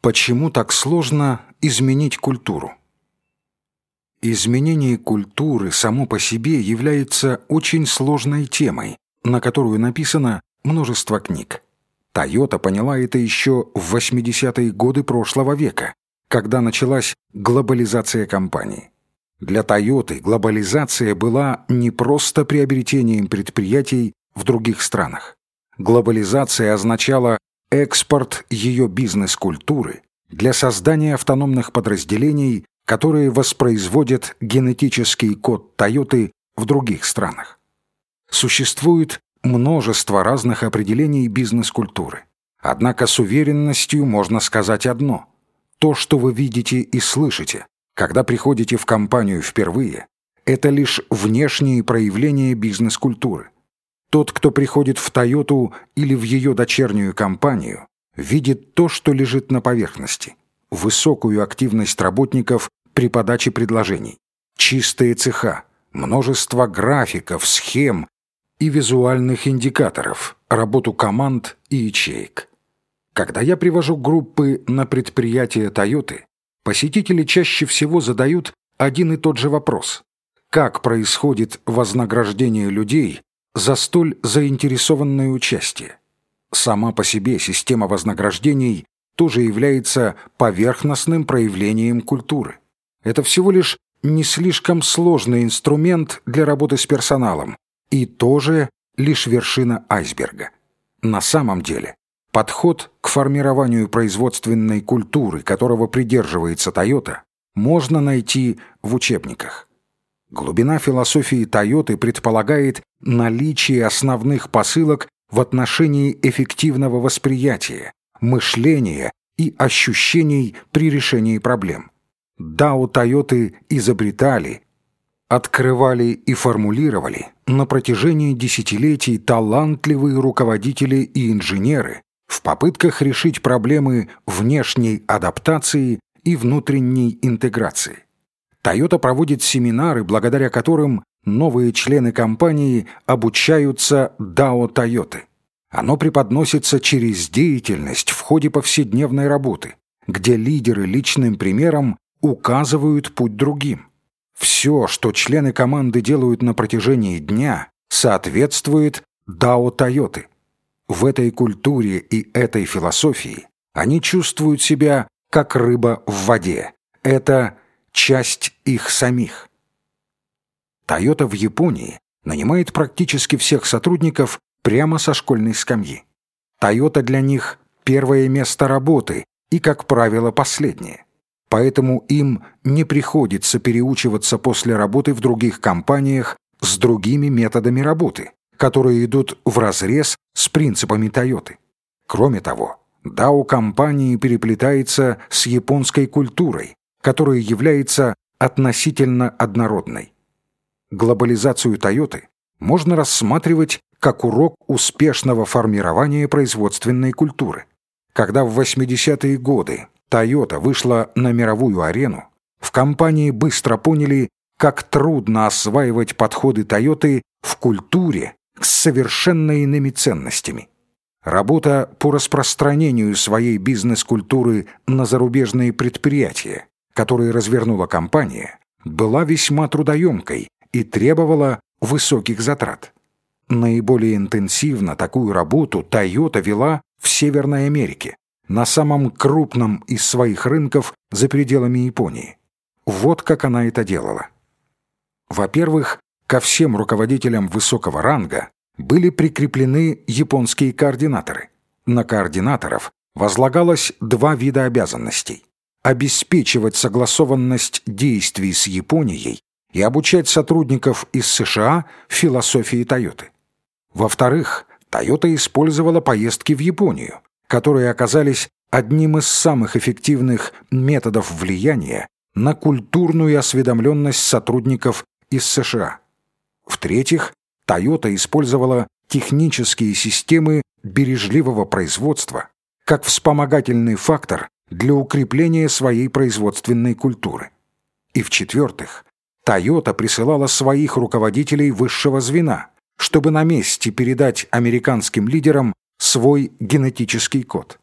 Почему так сложно изменить культуру? Изменение культуры само по себе является очень сложной темой, на которую написано множество книг. Тойота поняла это еще в 80-е годы прошлого века, когда началась глобализация компании. Для Тойоты глобализация была не просто приобретением предприятий в других странах. Глобализация означала экспорт ее бизнес-культуры для создания автономных подразделений, которые воспроизводят генетический код Тойоты в других странах. Существует множество разных определений бизнес-культуры. Однако с уверенностью можно сказать одно. То, что вы видите и слышите, когда приходите в компанию впервые, это лишь внешние проявления бизнес-культуры. Тот, кто приходит в Тойоту или в ее дочернюю компанию, видит то, что лежит на поверхности. Высокую активность работников при подаче предложений, чистые цеха, множество графиков, схем и визуальных индикаторов, работу команд и ячеек. Когда я привожу группы на предприятие Тойоты, посетители чаще всего задают один и тот же вопрос. Как происходит вознаграждение людей за столь заинтересованное участие. Сама по себе система вознаграждений тоже является поверхностным проявлением культуры. Это всего лишь не слишком сложный инструмент для работы с персоналом и тоже лишь вершина айсберга. На самом деле, подход к формированию производственной культуры, которого придерживается Toyota, можно найти в учебниках. Глубина философии Тойоты предполагает наличие основных посылок в отношении эффективного восприятия, мышления и ощущений при решении проблем. Дао Тойоты изобретали, открывали и формулировали на протяжении десятилетий талантливые руководители и инженеры в попытках решить проблемы внешней адаптации и внутренней интеграции. Toyota проводит семинары, благодаря которым новые члены компании обучаются DAO Toyota. Оно преподносится через деятельность в ходе повседневной работы, где лидеры личным примером указывают путь другим. Все, что члены команды делают на протяжении дня, соответствует DAO Toyota. В этой культуре и этой философии они чувствуют себя как рыба в воде. Это часть их самих. Toyota в Японии нанимает практически всех сотрудников прямо со школьной скамьи. Toyota для них – первое место работы и, как правило, последнее. Поэтому им не приходится переучиваться после работы в других компаниях с другими методами работы, которые идут вразрез с принципами Toyota. Кроме того, DAO компании переплетается с японской культурой, которая является относительно однородной. Глобализацию Тойоты можно рассматривать как урок успешного формирования производственной культуры. Когда в 80-е годы Toyota вышла на мировую арену, в компании быстро поняли, как трудно осваивать подходы Toyota в культуре с совершенно иными ценностями. Работа по распространению своей бизнес-культуры на зарубежные предприятия которые развернула компания, была весьма трудоемкой и требовала высоких затрат. Наиболее интенсивно такую работу Toyota вела в Северной Америке, на самом крупном из своих рынков за пределами Японии. Вот как она это делала. Во-первых, ко всем руководителям высокого ранга были прикреплены японские координаторы. На координаторов возлагалось два вида обязанностей обеспечивать согласованность действий с Японией и обучать сотрудников из США философии Тойоты. Во-вторых, Тойота использовала поездки в Японию, которые оказались одним из самых эффективных методов влияния на культурную осведомленность сотрудников из США. В-третьих, Toyota использовала технические системы бережливого производства как вспомогательный фактор для укрепления своей производственной культуры. И в-четвертых, Toyota присылала своих руководителей высшего звена, чтобы на месте передать американским лидерам свой генетический код.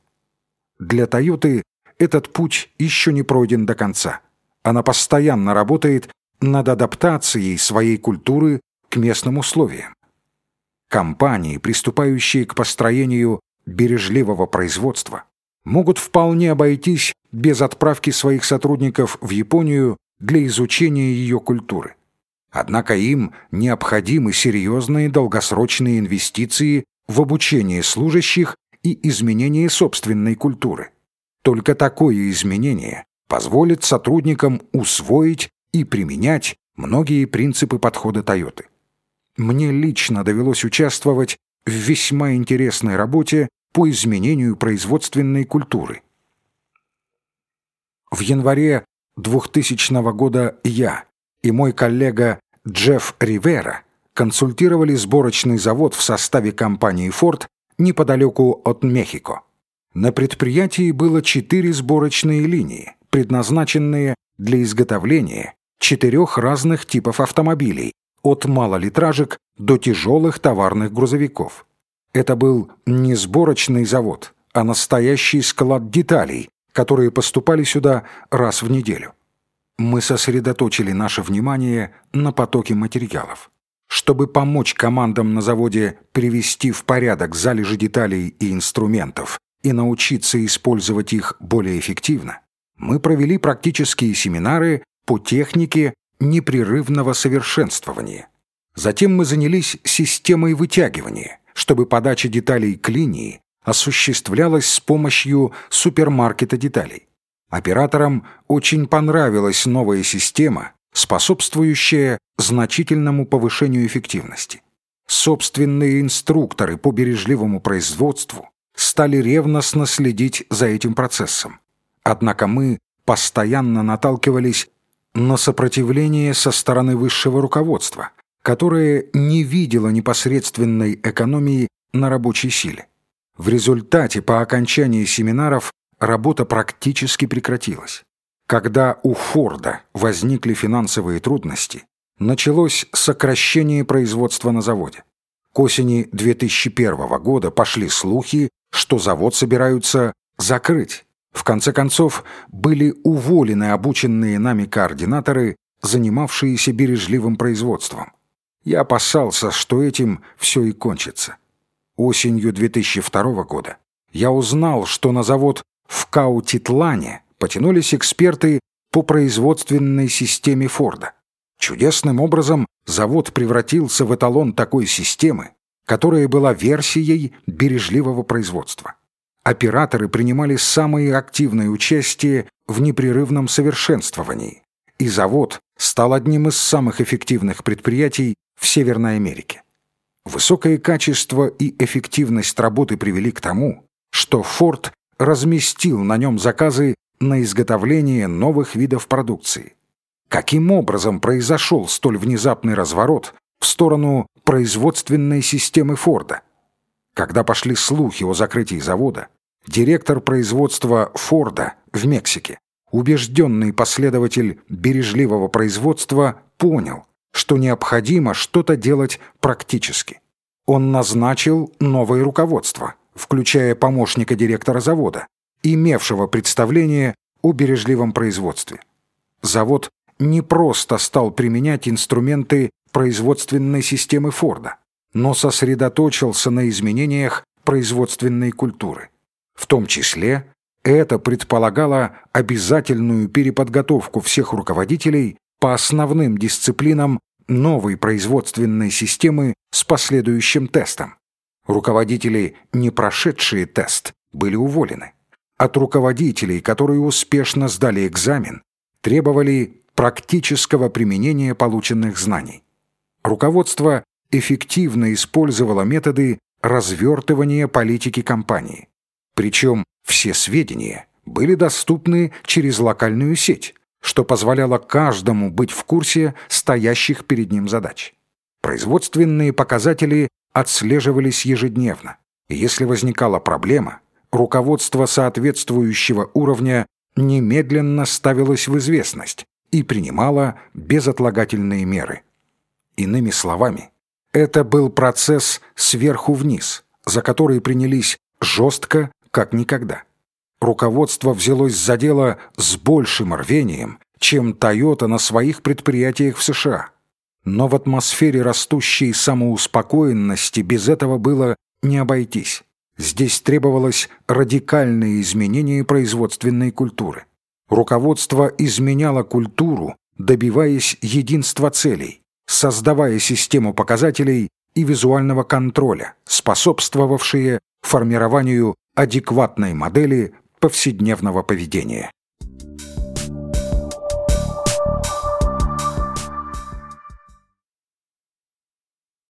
Для Toyota этот путь еще не пройден до конца. Она постоянно работает над адаптацией своей культуры к местным условиям. Компании, приступающие к построению бережливого производства, могут вполне обойтись без отправки своих сотрудников в Японию для изучения ее культуры. Однако им необходимы серьезные долгосрочные инвестиции в обучение служащих и изменение собственной культуры. Только такое изменение позволит сотрудникам усвоить и применять многие принципы подхода Тойоты. Мне лично довелось участвовать в весьма интересной работе по изменению производственной культуры. В январе 2000 года я и мой коллега Джефф Ривера консультировали сборочный завод в составе компании Ford неподалеку от Мехико. На предприятии было четыре сборочные линии, предназначенные для изготовления четырех разных типов автомобилей, от малолитражек до тяжелых товарных грузовиков. Это был не сборочный завод, а настоящий склад деталей, которые поступали сюда раз в неделю. Мы сосредоточили наше внимание на потоке материалов. Чтобы помочь командам на заводе привести в порядок залежи деталей и инструментов и научиться использовать их более эффективно, мы провели практические семинары по технике непрерывного совершенствования. Затем мы занялись системой вытягивания, чтобы подача деталей к линии осуществлялась с помощью супермаркета деталей. Операторам очень понравилась новая система, способствующая значительному повышению эффективности. Собственные инструкторы по бережливому производству стали ревностно следить за этим процессом. Однако мы постоянно наталкивались на сопротивление со стороны высшего руководства, которое не видело непосредственной экономии на рабочей силе. В результате по окончании семинаров работа практически прекратилась. Когда у Форда возникли финансовые трудности, началось сокращение производства на заводе. К осени 2001 года пошли слухи, что завод собираются закрыть. В конце концов, были уволены обученные нами координаторы, занимавшиеся бережливым производством. Я опасался, что этим все и кончится. Осенью 2002 года я узнал, что на завод в Каутитлане потянулись эксперты по производственной системе Форда. Чудесным образом завод превратился в эталон такой системы, которая была версией бережливого производства операторы принимали самое активное участие в непрерывном совершенствовании, и завод стал одним из самых эффективных предприятий в Северной Америке. Высокое качество и эффективность работы привели к тому, что Форд разместил на нем заказы на изготовление новых видов продукции. Каким образом произошел столь внезапный разворот в сторону производственной системы Форда? Когда пошли слухи о закрытии завода, директор производства Форда в Мексике, убежденный последователь бережливого производства, понял, что необходимо что-то делать практически. Он назначил новое руководство, включая помощника директора завода, имевшего представление о бережливом производстве. Завод не просто стал применять инструменты производственной системы Форда, но сосредоточился на изменениях производственной культуры. В том числе это предполагало обязательную переподготовку всех руководителей по основным дисциплинам новой производственной системы с последующим тестом. Руководители, не прошедшие тест, были уволены. От руководителей, которые успешно сдали экзамен, требовали практического применения полученных знаний. Руководство эффективно использовало методы развертывания политики компании. Причем все сведения были доступны через локальную сеть, что позволяло каждому быть в курсе стоящих перед ним задач. Производственные показатели отслеживались ежедневно, и если возникала проблема, руководство соответствующего уровня немедленно ставилось в известность и принимало безотлагательные меры. Иными словами, это был процесс сверху вниз, за который принялись жестко как никогда. Руководство взялось за дело с большим рвением, чем Toyota на своих предприятиях в США. Но в атмосфере растущей самоуспокоенности без этого было не обойтись. Здесь требовалось радикальное изменение производственной культуры. Руководство изменяло культуру, добиваясь единства целей, создавая систему показателей и визуального контроля, способствовавшие формированию адекватной модели повседневного поведения.